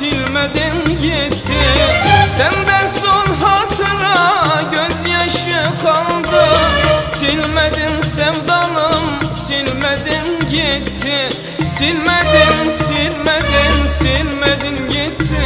silmedin gitti Senden son hatıra gözyaşı kaldı. Silmedin sevdalım silmedin gitti. Silmedin silmedin silmedin gitti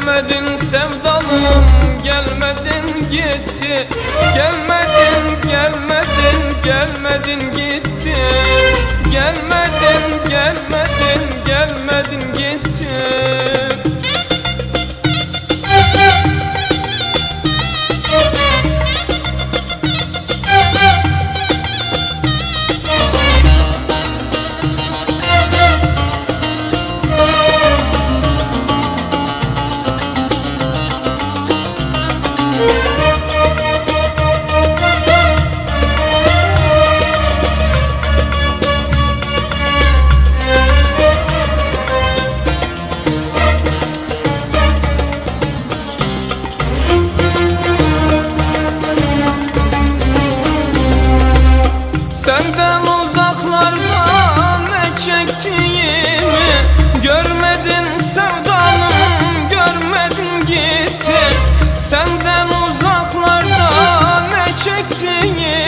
Gelmedin sevdalım gelmedin gitti. Gelmedin gelmedin gelmedin gitti. Gelmedin gelmedin gelmedin gitti çektiğimi Görmedin sevdalım görmedin gitti. Senden uzaklarda ne çektiğimi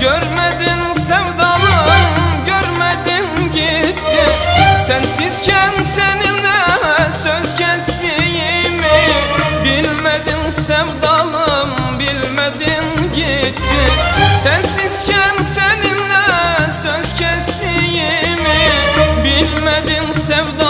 Görmedin sevdalım görmedin gitti. Sensizken seninle söz kestiğimi Bilmedin sevdalım bilmedin gitti. Sensizken seninle söz kestiğimi Bilmedin sevdalım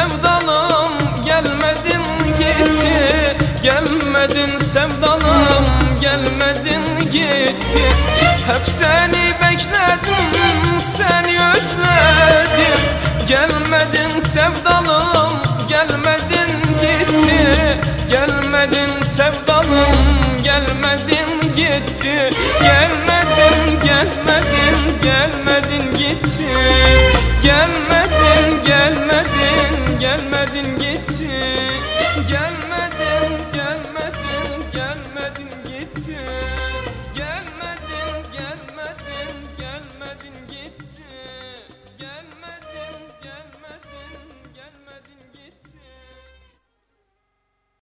sevdalım gelmedin gitti. Gelmedin sevdalım gelmedin gitti. Hep seni bekledim seni özledim. Gelmedin sevdalım gelmedin gitti. Gelmedin sevdalım gelmedin gitti. Gelmedin gelmedin gelmedin gitti. Gelmedin gel